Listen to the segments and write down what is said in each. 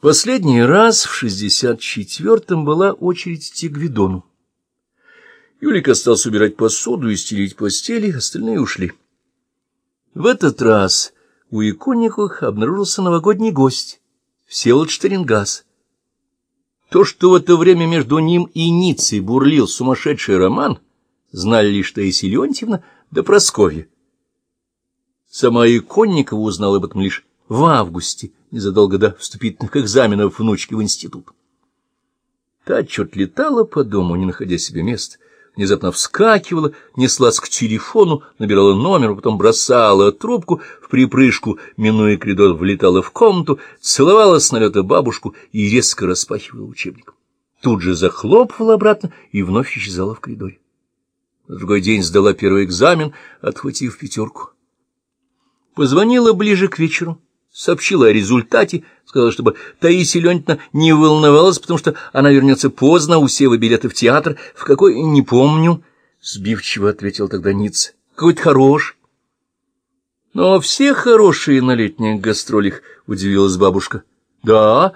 Последний раз в шестьдесят четвертом была очередь идти к Гвидону. Юлик остался убирать посуду и стелить постели, остальные ушли. В этот раз у Иконниковых обнаружился новогодний гость — Всеволод Штерингас. То, что в это время между ним и Ницей бурлил сумасшедший роман, знали лишь Таисия Леонтьевна да Прасковья. Сама Иконникова узнала об этом лишь в августе, незадолго до вступительных экзаменов внучки в институт. Та чуть летала по дому, не находя себе места, внезапно вскакивала, неслась к телефону, набирала номер, потом бросала трубку в припрыжку, минуя коридор, влетала в комнату, целовала с налета бабушку и резко распахивала учебник. Тут же захлопывала обратно и вновь исчезала в коридоре. На другой день сдала первый экзамен, отхватив пятерку. Позвонила ближе к вечеру сообщила о результате, сказала, чтобы Таисия Леонтьевна не волновалась, потому что она вернется поздно, у Севы билеты в театр, в какой, не помню, — сбивчиво ответил тогда Ниц. — Какой-то хороший. — Но все хорошие на летних гастролях, — удивилась бабушка. — Да,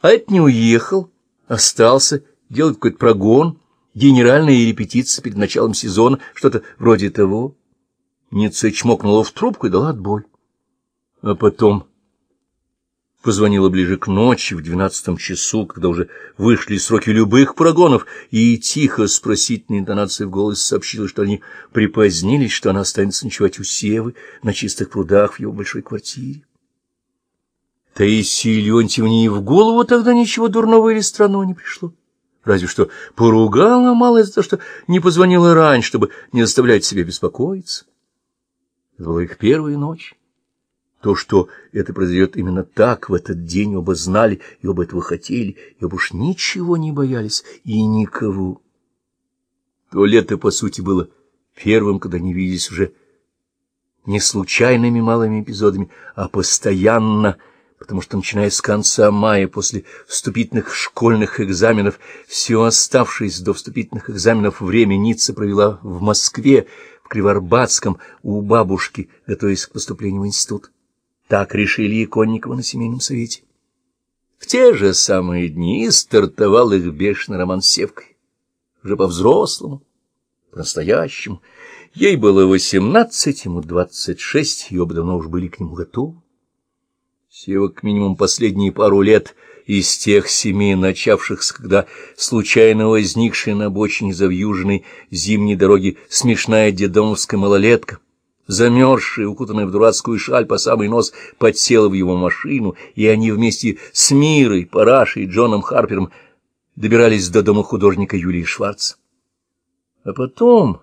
а это не уехал, остался, делает какой-то прогон, генеральная репетиция перед началом сезона, что-то вроде того. Ницца чмокнула в трубку и дала отбой. А потом позвонила ближе к ночи, в двенадцатом часу, когда уже вышли сроки любых прогонов, и тихо с просительной интонацией в голос сообщила, что они припозднились, что она останется ночевать у Севы на чистых прудах в его большой квартире. Таисии Леонтьевне и в голову тогда ничего дурного или странного не пришло. Разве что поругала мало за то, что не позвонила раньше, чтобы не заставлять себя беспокоиться. Это была их первая ночь. То, что это произойдет именно так, в этот день оба знали и оба этого хотели, и оба уж ничего не боялись и никого. То лето, по сути, было первым, когда не виделись уже не случайными малыми эпизодами, а постоянно, потому что, начиная с конца мая, после вступительных школьных экзаменов, все оставшееся до вступительных экзаменов время Ницца провела в Москве, в Криварбатском, у бабушки, готовясь к поступлению в институт. Так решили Иконникова на семейном совете. В те же самые дни стартовал их бешеный роман с Севкой. Уже по-взрослому, по-настоящему. Ей было восемнадцать, ему двадцать шесть, и оба давно уж были к нему готовы. Сева, к минимум последние пару лет из тех семей, начавшихся, когда случайно возникшая на обочине завьюженной зимней дороги смешная дедомовская малолетка — замерзшая, укутанная в дурацкую шаль по самый нос, подсела в его машину, и они вместе с Мирой, Парашей и Джоном Харпером добирались до дома художника Юлии Шварц. А потом,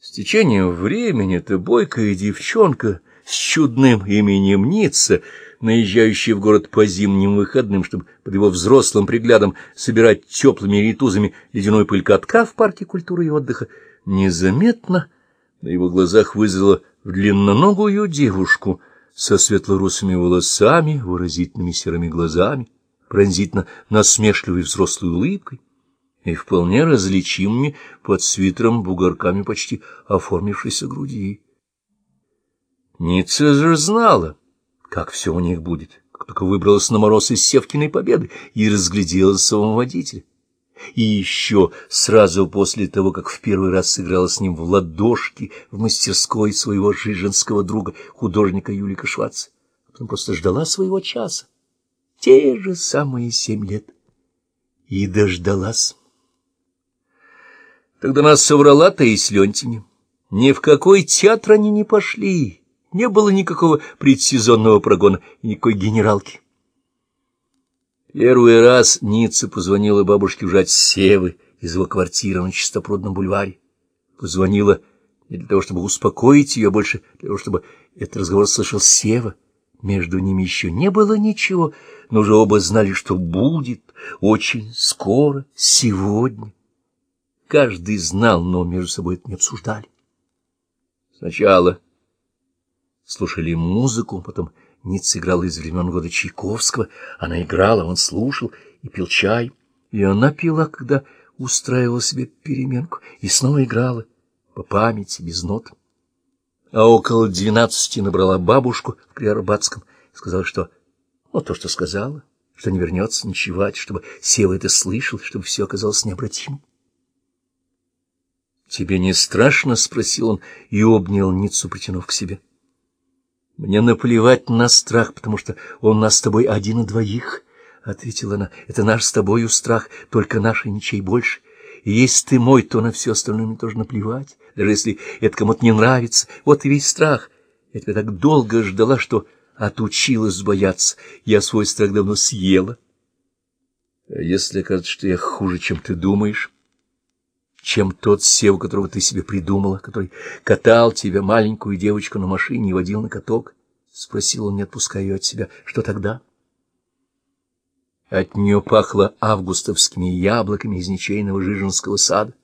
с течением времени, эта бойкая девчонка с чудным именем Ницца, наезжающая в город по зимним выходным, чтобы под его взрослым приглядом собирать теплыми ритузами ледяной пыль катка в парке культуры и отдыха, незаметно на его глазах вызвала длинноногую девушку со светлорусыми волосами, выразительными серыми глазами, пронзительно насмешливой взрослой улыбкой и вполне различимыми под свитером бугорками почти оформившейся груди. Ницца же знала, как все у них будет, как только выбралась на мороз из Севкиной победы и разглядела своего водителя. И еще сразу после того, как в первый раз сыграла с ним в ладошки в мастерской своего жиженского друга, художника Юлика Шварца, а потом просто ждала своего часа. Те же самые семь лет. И дождалась. Тогда нас соврала-то и с Лентине. Ни в какой театр они не пошли, не было никакого предсезонного прогона и никакой генералки. Первый раз Ницца позвонила бабушке ужать Севы из его квартиры на Чистопрудном бульваре. Позвонила не для того, чтобы успокоить ее, а больше для того, чтобы этот разговор слышал Сева. Между ними еще не было ничего, но уже оба знали, что будет очень скоро, сегодня. Каждый знал, но между собой это не обсуждали. Сначала слушали музыку, потом Ницца играла из времен года Чайковского. Она играла, он слушал и пил чай. И она пила, когда устраивала себе переменку, и снова играла, по памяти, без нот. А около двенадцати набрала бабушку в Приорбатском и сказала, что... Ну, то, что сказала. что не вернется ночевать, чтобы Сева это слышал, чтобы все оказалось необратимым. «Тебе не страшно?» — спросил он и обнял Ниццу, притянув к себе. «Мне наплевать на страх, потому что он нас с тобой один и двоих», — ответила она. «Это наш с тобою страх, только наш и ничей больше. И если ты мой, то на все остальное мне тоже наплевать, даже если это кому-то не нравится. Вот и весь страх. Я тебя так долго ждала, что отучилась бояться. Я свой страх давно съела. Если окажется, что я хуже, чем ты думаешь...» чем тот сев, которого ты себе придумала, который катал тебя, маленькую девочку, на машине и водил на каток? — спросил он, не отпуская ее от себя. — Что тогда? От нее пахло августовскими яблоками из ничейного жиженского сада.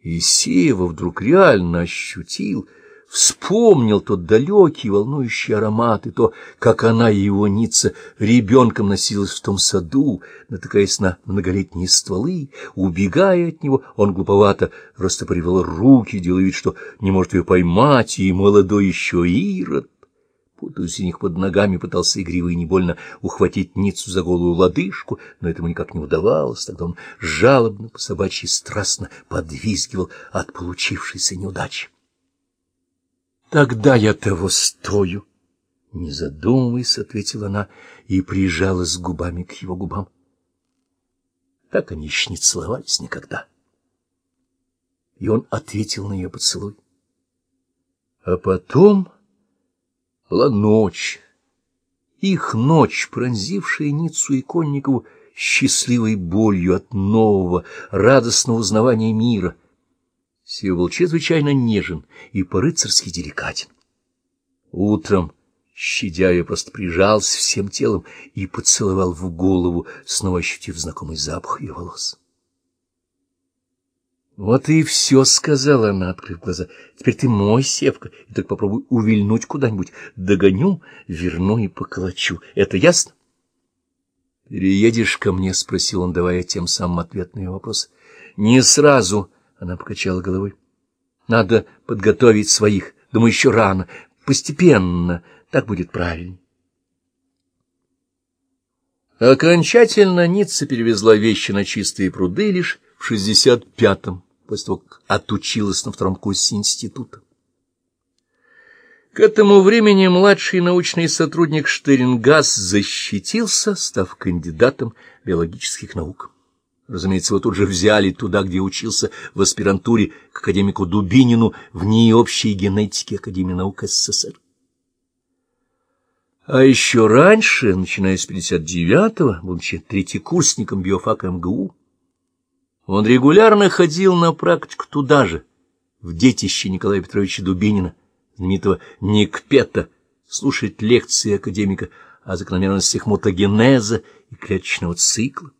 И Сева вдруг реально ощутил — вспомнил тот далекий волнующий аромат и то, как она, его Ницца, ребенком носилась в том саду, натыкаясь на многолетние стволы, убегая от него, он глуповато растопоривал руки, делая вид, что не может ее поймать, и молодой еще Ирод, путаясь у них под ногами, пытался игриво и не больно ухватить Ниццу за голую лодыжку, но этому никак не удавалось, тогда он жалобно, по собачьи страстно подвизгивал от получившейся неудачи. Тогда я того стою. Не задумываясь, ответила она и прижалась губами к его губам. Так они еще не целовались никогда. И он ответил на ее поцелуй. А потом была ночь. Их ночь, пронзившая Ниццу и Конникову счастливой болью от нового, радостного узнавания мира — Сева был чрезвычайно нежен и по-рыцарски деликатен. Утром, щадя ее, просто прижался всем телом и поцеловал в голову, снова ощутив знакомый запах ее волос. «Вот и все», — сказала она, открыв глаза. «Теперь ты мой, Севка, и только попробуй увильнуть куда-нибудь. Догоню, верну и поколочу. Это ясно?» «Переедешь ко мне?» — спросил он, давая тем самым ответ на ее вопрос. «Не сразу», она покачала головой. Надо подготовить своих. Думаю, еще рано. Постепенно. Так будет правильнее. Окончательно Ницца перевезла вещи на чистые пруды лишь в шестьдесят пятом, после того, как отучилась на втором курсе института. К этому времени младший научный сотрудник Штерингас защитился, став кандидатом биологических наук. Разумеется, его тут же взяли туда, где учился в аспирантуре к академику Дубинину в НИИ общей генетики Академии наук СССР. А еще раньше, начиная с 59-го, будучи третьекурсником биофака МГУ, он регулярно ходил на практику туда же, в детище Николая Петровича Дубинина, знаменитого Никпета, слушать лекции академика о закономерностях мутагенеза и клеточного цикла.